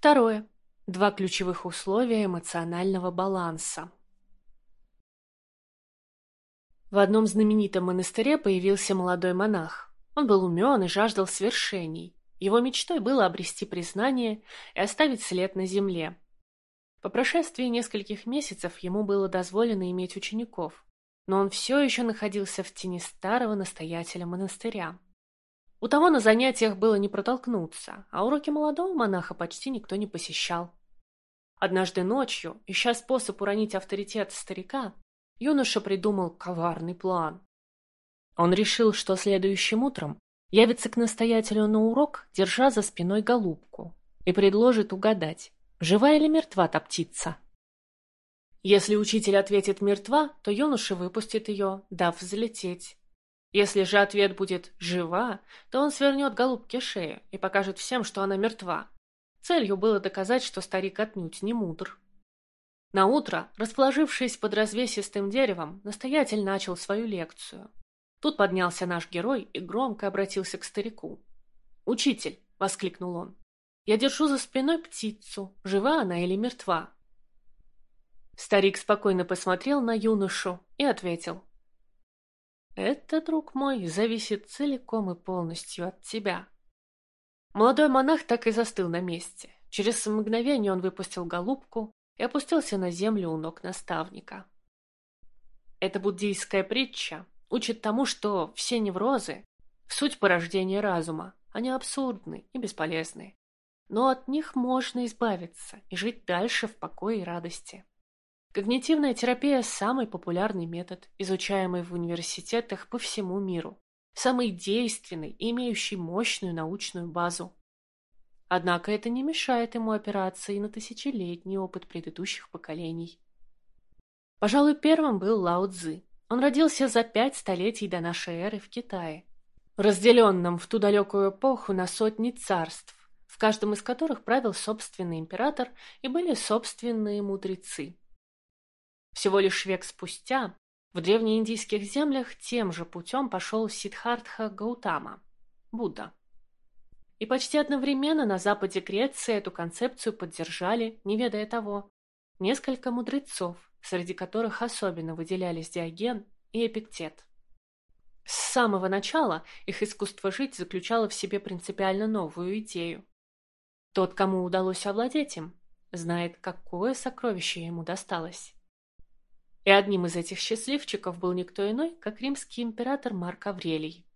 Второе. Два ключевых условия эмоционального баланса. В одном знаменитом монастыре появился молодой монах. Он был умен и жаждал свершений. Его мечтой было обрести признание и оставить след на земле. По прошествии нескольких месяцев ему было дозволено иметь учеников, но он все еще находился в тени старого настоятеля монастыря. У того на занятиях было не протолкнуться, а уроки молодого монаха почти никто не посещал. Однажды ночью, ища способ уронить авторитет старика, юноша придумал коварный план. Он решил, что следующим утром явится к настоятелю на урок, держа за спиной голубку, и предложит угадать, жива или мертва та птица. Если учитель ответит «мертва», то юноша выпустит ее, дав взлететь. Если же ответ будет «жива», то он свернет голубке шею и покажет всем, что она мертва. Целью было доказать, что старик отнюдь не мудр. На утро, расположившись под развесистым деревом, настоятель начал свою лекцию. Тут поднялся наш герой и громко обратился к старику. «Учитель!» — воскликнул он. «Я держу за спиной птицу. Жива она или мертва?» Старик спокойно посмотрел на юношу и ответил. «Это, друг мой, зависит целиком и полностью от тебя». Молодой монах так и застыл на месте. Через мгновение он выпустил голубку, и опустился на землю у ног наставника. Эта буддийская притча учит тому, что все неврозы – суть порождения разума, они абсурдны и бесполезны. Но от них можно избавиться и жить дальше в покое и радости. Когнитивная терапия – самый популярный метод, изучаемый в университетах по всему миру, самый действенный и имеющий мощную научную базу. Однако это не мешает ему опираться и на тысячелетний опыт предыдущих поколений. Пожалуй, первым был Лао Цзы. Он родился за пять столетий до нашей эры в Китае, разделенном в ту далекую эпоху на сотни царств, в каждом из которых правил собственный император и были собственные мудрецы. Всего лишь век спустя в древнеиндийских землях тем же путем пошел Сиддхартха Гаутама, Будда. И почти одновременно на западе Греции эту концепцию поддержали, не ведая того, несколько мудрецов, среди которых особенно выделялись Диоген и Эпиктет. С самого начала их искусство жить заключало в себе принципиально новую идею. Тот, кому удалось овладеть им, знает, какое сокровище ему досталось. И одним из этих счастливчиков был никто иной, как римский император Марк Аврелий.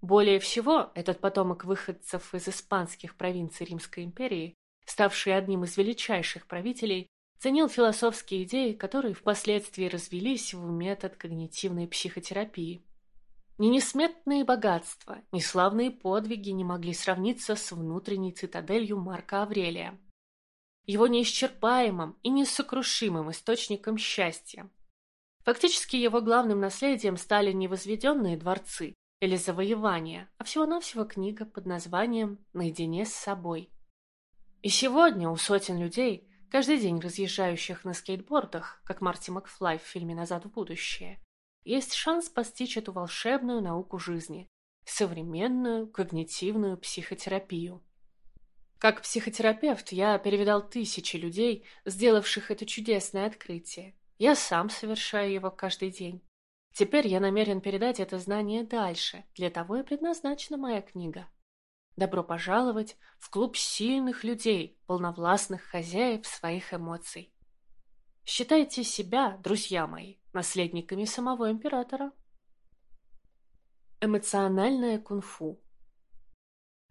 Более всего, этот потомок выходцев из испанских провинций Римской империи, ставший одним из величайших правителей, ценил философские идеи, которые впоследствии развились в метод когнитивной психотерапии. Ни несметные богатства, ни славные подвиги не могли сравниться с внутренней цитаделью Марка Аврелия. Его неисчерпаемым и несокрушимым источником счастья. Фактически его главным наследием стали не возведенные дворцы, или завоевания, а всего-навсего книга под названием «Наедине с собой». И сегодня у сотен людей, каждый день разъезжающих на скейтбордах, как Марти Макфлай в фильме «Назад в будущее», есть шанс постичь эту волшебную науку жизни, современную когнитивную психотерапию. Как психотерапевт я перевидал тысячи людей, сделавших это чудесное открытие. Я сам совершаю его каждый день. Теперь я намерен передать это знание дальше, для того и предназначена моя книга. Добро пожаловать в клуб сильных людей, полновластных хозяев своих эмоций. Считайте себя, друзья мои, наследниками самого императора. Эмоциональное кунг-фу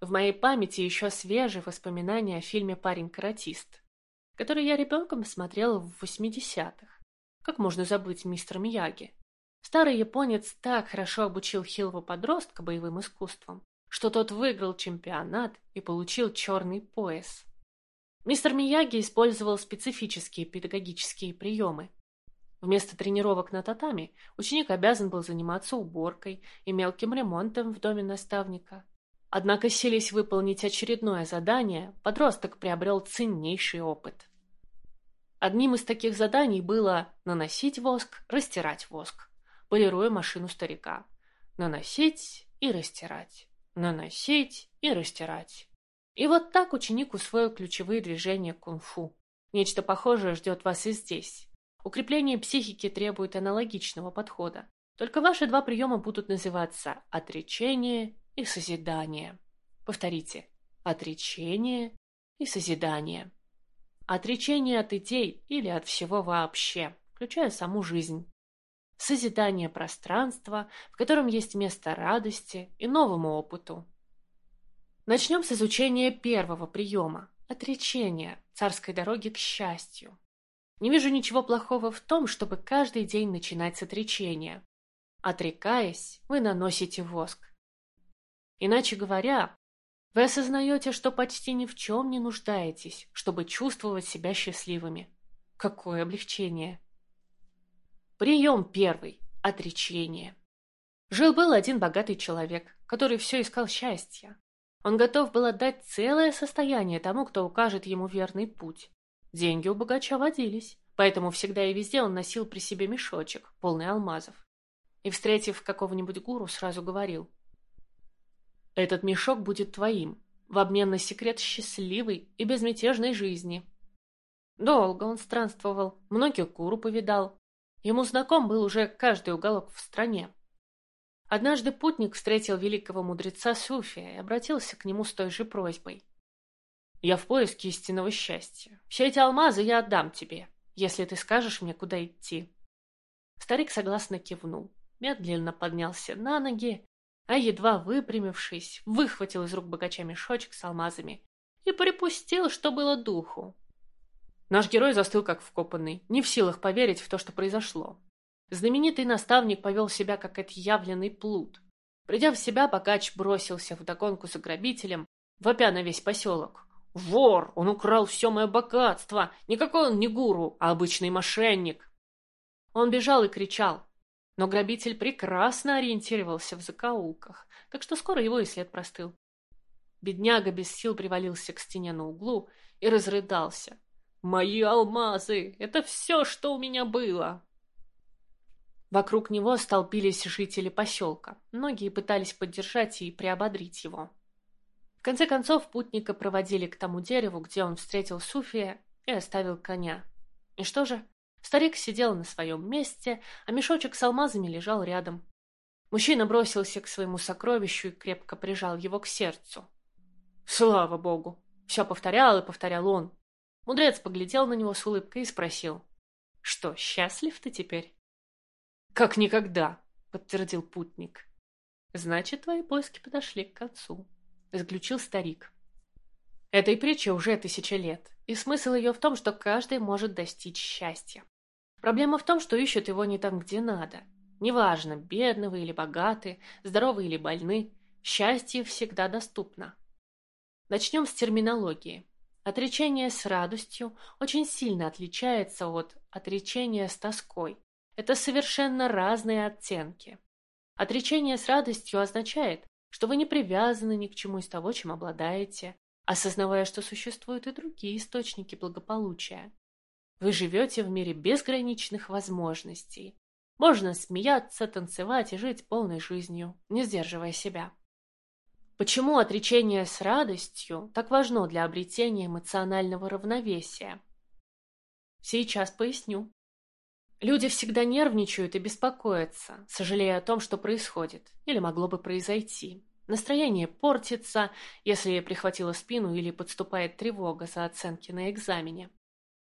В моей памяти еще свежие воспоминания о фильме «Парень-каратист», который я ребенком смотрел в 80-х. Как можно забыть мистер Мияги? Старый японец так хорошо обучил хилого подростка боевым искусствам, что тот выиграл чемпионат и получил черный пояс. Мистер Мияги использовал специфические педагогические приемы. Вместо тренировок на татами ученик обязан был заниматься уборкой и мелким ремонтом в доме наставника. Однако, селись выполнить очередное задание, подросток приобрел ценнейший опыт. Одним из таких заданий было наносить воск, растирать воск полируя машину старика. Наносить и растирать. Наносить и растирать. И вот так ученик усвоил ключевые движения кунг-фу. Нечто похожее ждет вас и здесь. Укрепление психики требует аналогичного подхода. Только ваши два приема будут называться отречение и созидание. Повторите. Отречение и созидание. Отречение от идей или от всего вообще, включая саму жизнь. Созидание пространства, в котором есть место радости и новому опыту. Начнем с изучения первого приема – отречения, царской дороги к счастью. Не вижу ничего плохого в том, чтобы каждый день начинать с отречения. Отрекаясь, вы наносите воск. Иначе говоря, вы осознаете, что почти ни в чем не нуждаетесь, чтобы чувствовать себя счастливыми. Какое облегчение! Прием первый – отречение. Жил-был один богатый человек, который все искал счастья. Он готов был отдать целое состояние тому, кто укажет ему верный путь. Деньги у богача водились, поэтому всегда и везде он носил при себе мешочек, полный алмазов. И, встретив какого-нибудь гуру, сразу говорил. «Этот мешок будет твоим, в обмен на секрет счастливой и безмятежной жизни». Долго он странствовал, многих гуру повидал. Ему знаком был уже каждый уголок в стране. Однажды путник встретил великого мудреца Суфия и обратился к нему с той же просьбой. «Я в поиске истинного счастья. Все эти алмазы я отдам тебе, если ты скажешь мне, куда идти». Старик согласно кивнул, медленно поднялся на ноги, а едва выпрямившись, выхватил из рук богача мешочек с алмазами и припустил, что было духу. Наш герой застыл как вкопанный, не в силах поверить в то, что произошло. Знаменитый наставник повел себя как отъявленный плут. Придя в себя, богач бросился в догонку за грабителем, вопя на весь поселок. «Вор! Он украл все мое богатство! Никакой он не гуру, а обычный мошенник!» Он бежал и кричал, но грабитель прекрасно ориентировался в закоулках, так что скоро его и след простыл. Бедняга без сил привалился к стене на углу и разрыдался. «Мои алмазы! Это все, что у меня было!» Вокруг него столпились жители поселка. Многие пытались поддержать и приободрить его. В конце концов, путника проводили к тому дереву, где он встретил Суфия и оставил коня. И что же? Старик сидел на своем месте, а мешочек с алмазами лежал рядом. Мужчина бросился к своему сокровищу и крепко прижал его к сердцу. «Слава богу!» — все повторял и повторял он. Мудрец поглядел на него с улыбкой и спросил. «Что, счастлив ты теперь?» «Как никогда», — подтвердил путник. «Значит, твои поиски подошли к концу», — заключил старик. Этой притче уже тысяча лет, и смысл ее в том, что каждый может достичь счастья. Проблема в том, что ищут его не там, где надо. Неважно, бедны вы или богаты, здоровы или больны, счастье всегда доступно. Начнем с терминологии. Отречение с радостью очень сильно отличается от отречения с тоской. Это совершенно разные оттенки. Отречение с радостью означает, что вы не привязаны ни к чему из того, чем обладаете, осознавая, что существуют и другие источники благополучия. Вы живете в мире безграничных возможностей. Можно смеяться, танцевать и жить полной жизнью, не сдерживая себя. Почему отречение с радостью так важно для обретения эмоционального равновесия? Сейчас поясню. Люди всегда нервничают и беспокоятся, сожалея о том, что происходит или могло бы произойти. Настроение портится, если прихватило спину или подступает тревога за оценки на экзамене.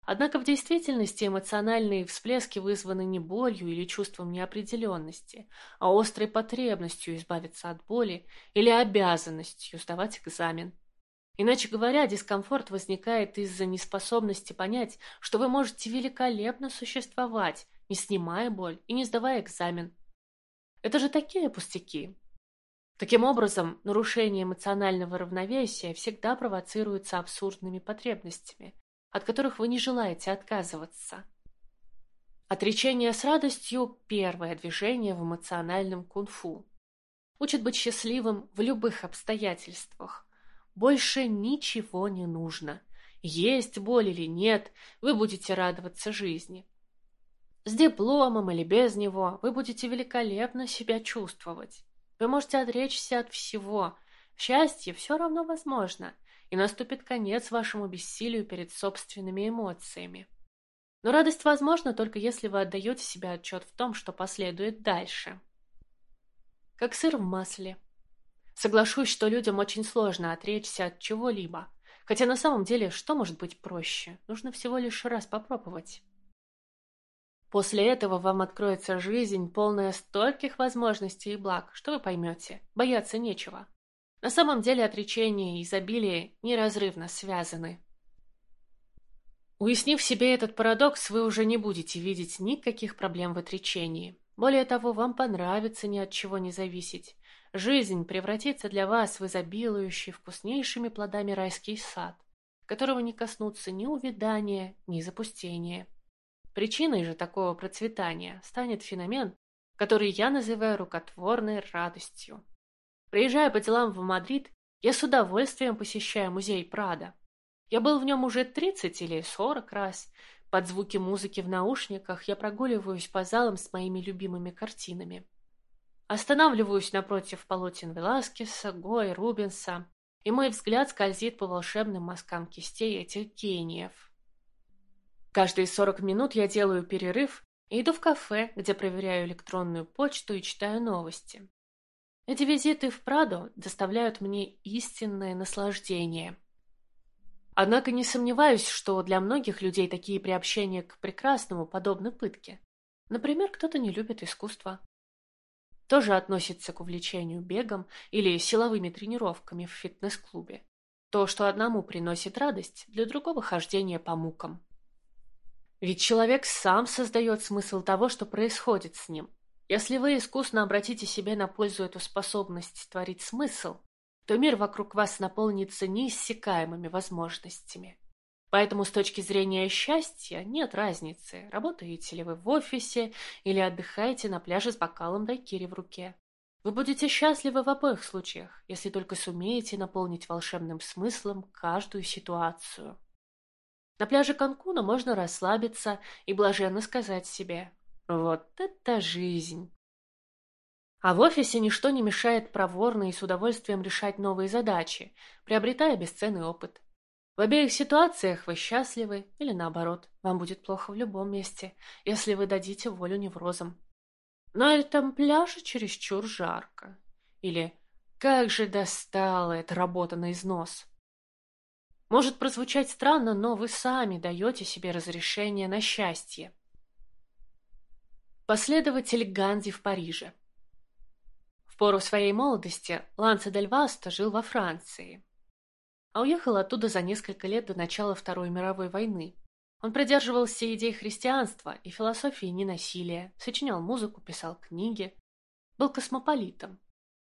Однако в действительности эмоциональные всплески вызваны не болью или чувством неопределенности, а острой потребностью избавиться от боли или обязанностью сдавать экзамен. Иначе говоря, дискомфорт возникает из-за неспособности понять, что вы можете великолепно существовать, не снимая боль и не сдавая экзамен. Это же такие пустяки. Таким образом, нарушение эмоционального равновесия всегда провоцируется абсурдными потребностями, от которых вы не желаете отказываться. Отречение с радостью – первое движение в эмоциональном кунг-фу. Учит быть счастливым в любых обстоятельствах, больше ничего не нужно. Есть боль или нет, вы будете радоваться жизни. С дипломом или без него вы будете великолепно себя чувствовать. Вы можете отречься от всего. Счастье все равно возможно. И наступит конец вашему бессилию перед собственными эмоциями. Но радость возможна только если вы отдаете себе отчет в том, что последует дальше. Как сыр в масле. Соглашусь, что людям очень сложно отречься от чего-либо. Хотя на самом деле, что может быть проще? Нужно всего лишь раз попробовать. После этого вам откроется жизнь, полная стольких возможностей и благ, что вы поймете, бояться нечего. На самом деле отречение и изобилие неразрывно связаны. Уяснив себе этот парадокс, вы уже не будете видеть никаких проблем в отречении. Более того, вам понравится ни от чего не зависеть. Жизнь превратится для вас в изобилующий вкуснейшими плодами райский сад, которого не коснутся ни увядания, ни запустения. Причиной же такого процветания станет феномен, который я называю рукотворной радостью. Приезжая по делам в Мадрид, я с удовольствием посещаю музей Прада. Я был в нем уже 30 или 40 раз. Под звуки музыки в наушниках я прогуливаюсь по залам с моими любимыми картинами. Останавливаюсь напротив полотен Веласкеса, Гоя, Рубенса, и мой взгляд скользит по волшебным мазкам кистей этих гениев. Каждые 40 минут я делаю перерыв и иду в кафе, где проверяю электронную почту и читаю новости. Эти визиты в Прадо доставляют мне истинное наслаждение. Однако не сомневаюсь, что для многих людей такие приобщения к прекрасному подобны пытке. Например, кто-то не любит искусство, тоже относится к увлечению бегом или силовыми тренировками в фитнес-клубе. То, что одному приносит радость, для другого хождение по мукам. Ведь человек сам создает смысл того, что происходит с ним. Если вы искусно обратите себе на пользу эту способность творить смысл, то мир вокруг вас наполнится неиссякаемыми возможностями. Поэтому с точки зрения счастья нет разницы, работаете ли вы в офисе или отдыхаете на пляже с бокалом дайкири в руке. Вы будете счастливы в обоих случаях, если только сумеете наполнить волшебным смыслом каждую ситуацию. На пляже Канкуна можно расслабиться и блаженно сказать себе «Вот это жизнь!». А в офисе ничто не мешает проворно и с удовольствием решать новые задачи, приобретая бесценный опыт. В обеих ситуациях вы счастливы или наоборот, вам будет плохо в любом месте, если вы дадите волю неврозам. На этом пляже чересчур жарко. Или «Как же достала эта работа на износ!» Может прозвучать странно, но вы сами даете себе разрешение на счастье. Последователь Ганди в Париже В пору своей молодости Ланце Дель Васто жил во Франции а уехал оттуда за несколько лет до начала Второй мировой войны. Он придерживался идей христианства и философии ненасилия, сочинял музыку, писал книги, был космополитом.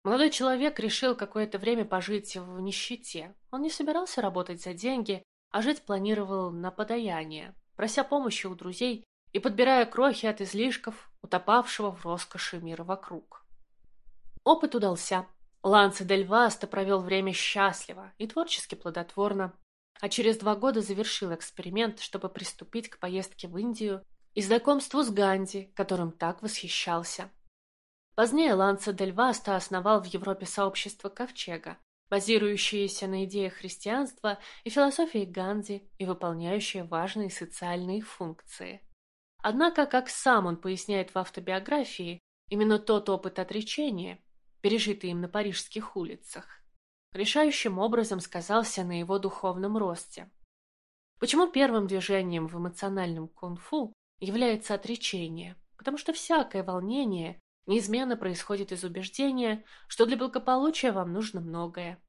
Молодой человек решил какое-то время пожить в нищете. Он не собирался работать за деньги, а жить планировал на подаяние, прося помощи у друзей и подбирая крохи от излишков, утопавшего в роскоши мира вокруг. Опыт удался. Ланце Дель Васта провел время счастливо и творчески плодотворно, а через два года завершил эксперимент, чтобы приступить к поездке в Индию и знакомству с Ганди, которым так восхищался. Позднее Ланце Дель Васта основал в Европе сообщество Ковчега, базирующееся на идеях христианства и философии Ганди и выполняющее важные социальные функции. Однако, как сам он поясняет в автобиографии, именно тот опыт отречения, пережитый им на парижских улицах, решающим образом сказался на его духовном росте. Почему первым движением в эмоциональном кунг-фу является отречение? Потому что всякое волнение неизменно происходит из убеждения, что для благополучия вам нужно многое.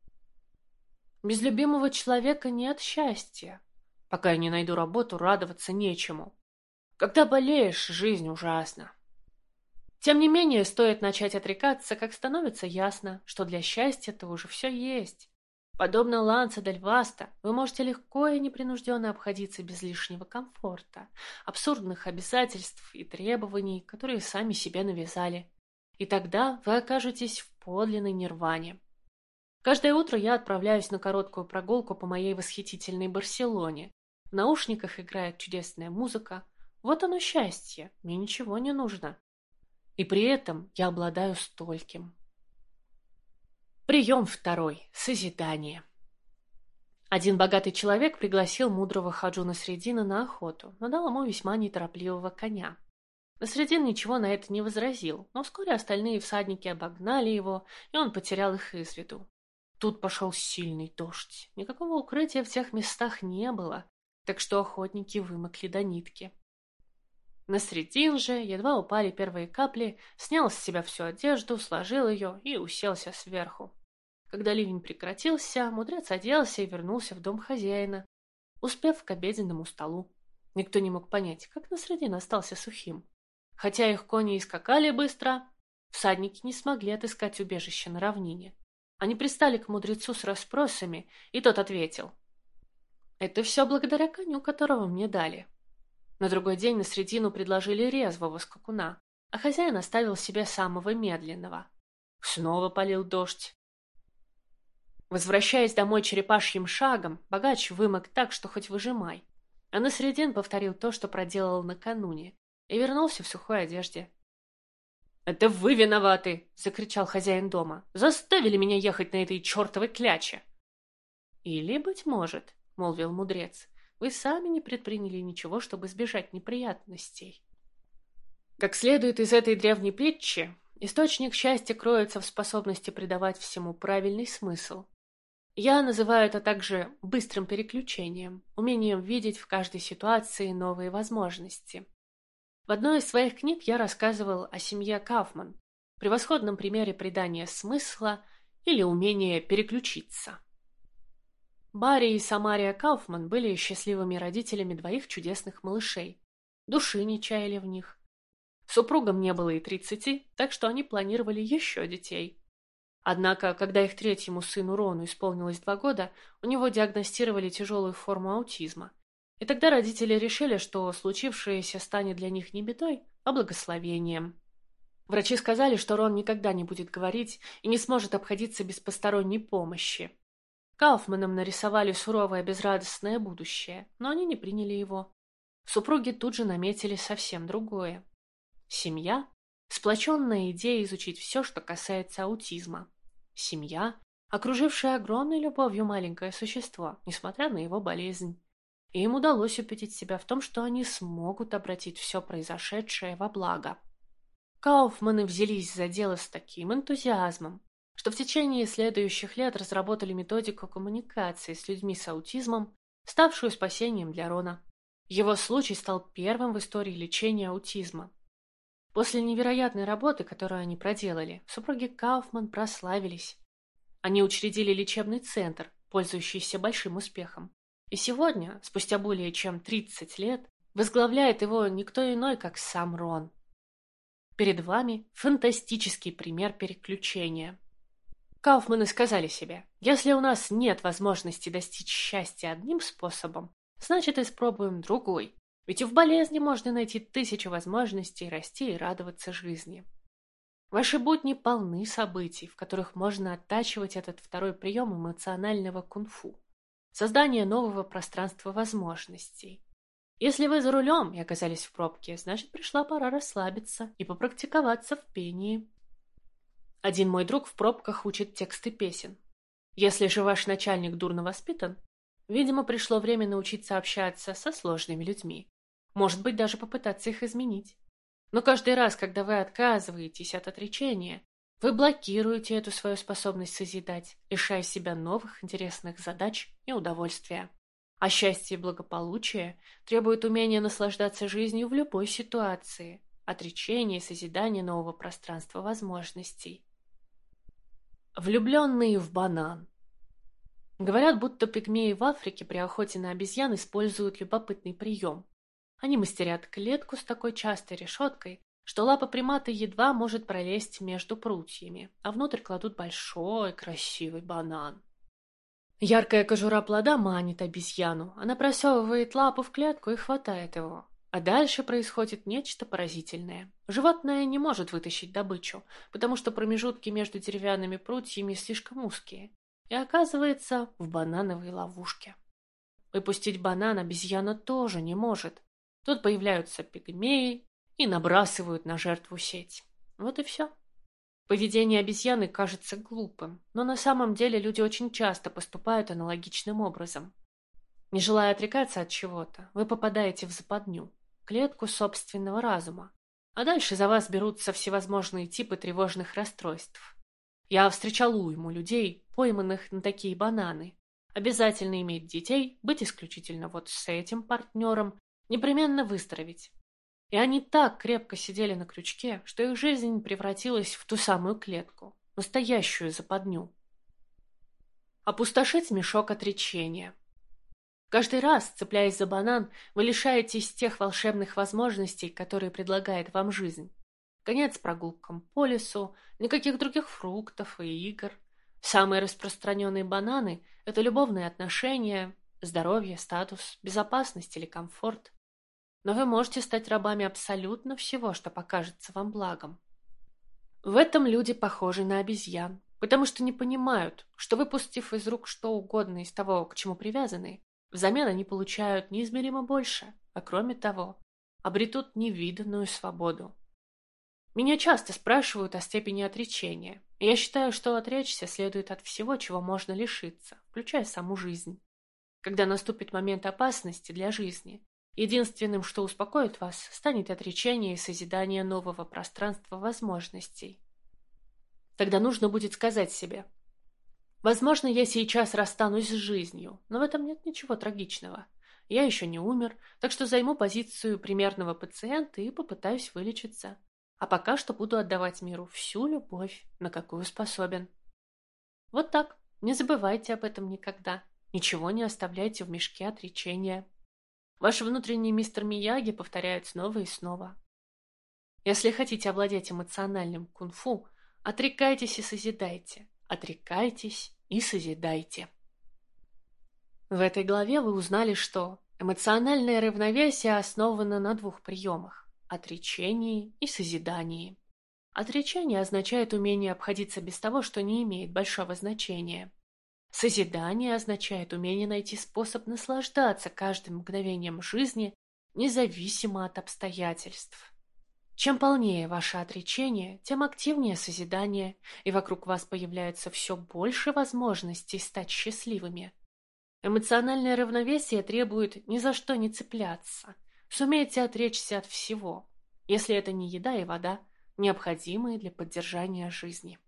Без любимого человека нет счастья. Пока я не найду работу, радоваться нечему. Когда болеешь, жизнь ужасна. Тем не менее, стоит начать отрекаться, как становится ясно, что для счастья-то уже все есть. Подобно Ланса Дель Васта, вы можете легко и непринужденно обходиться без лишнего комфорта, абсурдных обязательств и требований, которые сами себе навязали. И тогда вы окажетесь в подлинной нирване. Каждое утро я отправляюсь на короткую прогулку по моей восхитительной Барселоне. В наушниках играет чудесная музыка. Вот оно счастье, мне ничего не нужно. И при этом я обладаю стольким. Прием второй. Созидание. Один богатый человек пригласил мудрого Хаджуна Средина на охоту, но дал ему весьма неторопливого коня. Насредин ничего на это не возразил, но вскоре остальные всадники обогнали его, и он потерял их из виду. Тут пошел сильный дождь. Никакого укрытия в тех местах не было, так что охотники вымокли до нитки. Насредин же, едва упали первые капли, снял с себя всю одежду, сложил ее и уселся сверху. Когда ливень прекратился, мудрец оделся и вернулся в дом хозяина, успев к обеденному столу. Никто не мог понять, как Насредин остался сухим. Хотя их кони и скакали быстро, всадники не смогли отыскать убежище на равнине. Они пристали к мудрецу с расспросами, и тот ответил. «Это все благодаря коню, которого мне дали». На другой день на средину предложили резвого скакуна, а хозяин оставил себе самого медленного. Снова полил дождь. Возвращаясь домой черепашьим шагом, богач вымок так, что хоть выжимай. А на средин повторил то, что проделал накануне, и вернулся в сухой одежде. «Это вы виноваты!» — закричал хозяин дома. «Заставили меня ехать на этой чертовой кляче!» «Или, быть может, — молвил мудрец, — вы сами не предприняли ничего, чтобы избежать неприятностей». Как следует из этой древней притчи, источник счастья кроется в способности придавать всему правильный смысл. Я называю это также быстрым переключением, умением видеть в каждой ситуации новые возможности. В одной из своих книг я рассказывал о семье Кауфман, превосходном примере придания смысла или умения переключиться. Барри и Самария Кауфман были счастливыми родителями двоих чудесных малышей. Души не чаяли в них. Супругам не было и тридцати, так что они планировали еще детей. Однако, когда их третьему сыну Рону исполнилось два года, у него диагностировали тяжелую форму аутизма. И тогда родители решили, что случившееся станет для них не бедой, а благословением. Врачи сказали, что Рон никогда не будет говорить и не сможет обходиться без посторонней помощи. Кауфманам нарисовали суровое безрадостное будущее, но они не приняли его. Супруги тут же наметили совсем другое. Семья – сплоченная идея изучить все, что касается аутизма. Семья, окружившая огромной любовью маленькое существо, несмотря на его болезнь. И им удалось убедить себя в том, что они смогут обратить все произошедшее во благо. Кауфманы взялись за дело с таким энтузиазмом, что в течение следующих лет разработали методику коммуникации с людьми с аутизмом, ставшую спасением для Рона. Его случай стал первым в истории лечения аутизма. После невероятной работы, которую они проделали, супруги Кауфман прославились. Они учредили лечебный центр, пользующийся большим успехом. И сегодня, спустя более чем 30 лет, возглавляет его никто иной, как сам Рон. Перед вами фантастический пример переключения. Кауфманы сказали себе, если у нас нет возможности достичь счастья одним способом, значит испробуем другой, ведь и в болезни можно найти тысячу возможностей расти и радоваться жизни. Ваши будни полны событий, в которых можно оттачивать этот второй прием эмоционального кунг-фу. Создание нового пространства возможностей. Если вы за рулем и оказались в пробке, значит пришла пора расслабиться и попрактиковаться в пении. Один мой друг в пробках учит тексты песен. Если же ваш начальник дурно воспитан, видимо, пришло время научиться общаться со сложными людьми. Может быть, даже попытаться их изменить. Но каждый раз, когда вы отказываетесь от отречения, вы блокируете эту свою способность созидать, лишая себя новых интересных задач и удовольствия. А счастье и благополучие требуют умения наслаждаться жизнью в любой ситуации, отречения и созидания нового пространства возможностей. Влюбленные в банан. Говорят, будто пигмеи в Африке при охоте на обезьян используют любопытный прием. Они мастерят клетку с такой частой решеткой, что лапа примата едва может пролезть между прутьями, а внутрь кладут большой красивый банан. Яркая кожура плода манит обезьяну, она просовывает лапу в клетку и хватает его. А дальше происходит нечто поразительное. Животное не может вытащить добычу, потому что промежутки между деревянными прутьями слишком узкие, и оказывается в банановой ловушке. Выпустить банан обезьяна тоже не может, Тут появляются пигмеи и набрасывают на жертву сеть. Вот и все. Поведение обезьяны кажется глупым, но на самом деле люди очень часто поступают аналогичным образом. Не желая отрекаться от чего-то, вы попадаете в западню, клетку собственного разума, а дальше за вас берутся всевозможные типы тревожных расстройств. Я встречал уйму людей, пойманных на такие бананы. Обязательно иметь детей, быть исключительно вот с этим партнером, непременно выздороветь. И они так крепко сидели на крючке, что их жизнь превратилась в ту самую клетку, настоящую западню. Опустошить мешок отречения. Каждый раз, цепляясь за банан, вы лишаетесь тех волшебных возможностей, которые предлагает вам жизнь. Конец прогулкам по лесу, никаких других фруктов и игр. Самые распространенные бананы – это любовные отношения, здоровье, статус, безопасность или комфорт. Но вы можете стать рабами абсолютно всего, что покажется вам благом. В этом люди похожи на обезьян, потому что не понимают, что выпустив из рук что угодно из того, к чему привязаны, взамен они получают неизмеримо больше, а кроме того, обретут невиданную свободу. Меня часто спрашивают о степени отречения. я считаю, что отречься следует от всего, чего можно лишиться, включая саму жизнь. Когда наступит момент опасности для жизни, единственным, что успокоит вас, станет отречение и созидание нового пространства возможностей. Тогда нужно будет сказать себе, возможно, я сейчас расстанусь с жизнью, но в этом нет ничего трагичного. Я еще не умер, так что займу позицию примерного пациента и попытаюсь вылечиться. А пока что буду отдавать миру всю любовь, на какую способен. Вот так. Не забывайте об этом никогда. Ничего не оставляйте в мешке отречения. Ваш внутренний мистер Мияги повторяет снова и снова. Если хотите овладеть эмоциональным кунг-фу, отрекайтесь и созидайте. Отрекайтесь и созидайте. В этой главе вы узнали, что эмоциональное равновесие основано на двух приемах отречении и созидании. Отречение означает умение обходиться без того, что не имеет большого значения. Созидание означает умение найти способ наслаждаться каждым мгновением жизни, независимо от обстоятельств. Чем полнее ваше отречение, тем активнее созидание, и вокруг вас появляется все больше возможностей стать счастливыми. Эмоциональное равновесие требует ни за что не цепляться – Сумейте отречься от всего, если это не еда и вода, необходимые для поддержания жизни.